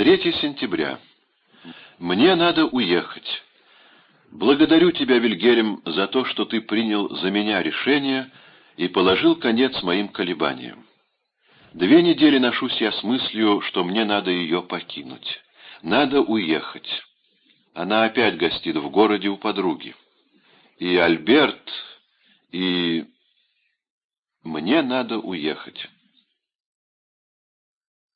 3 сентября. Мне надо уехать. Благодарю тебя, Вильгерем, за то, что ты принял за меня решение и положил конец моим колебаниям. Две недели ношусь я с мыслью, что мне надо ее покинуть. Надо уехать. Она опять гостит в городе у подруги. И Альберт, и... Мне надо уехать.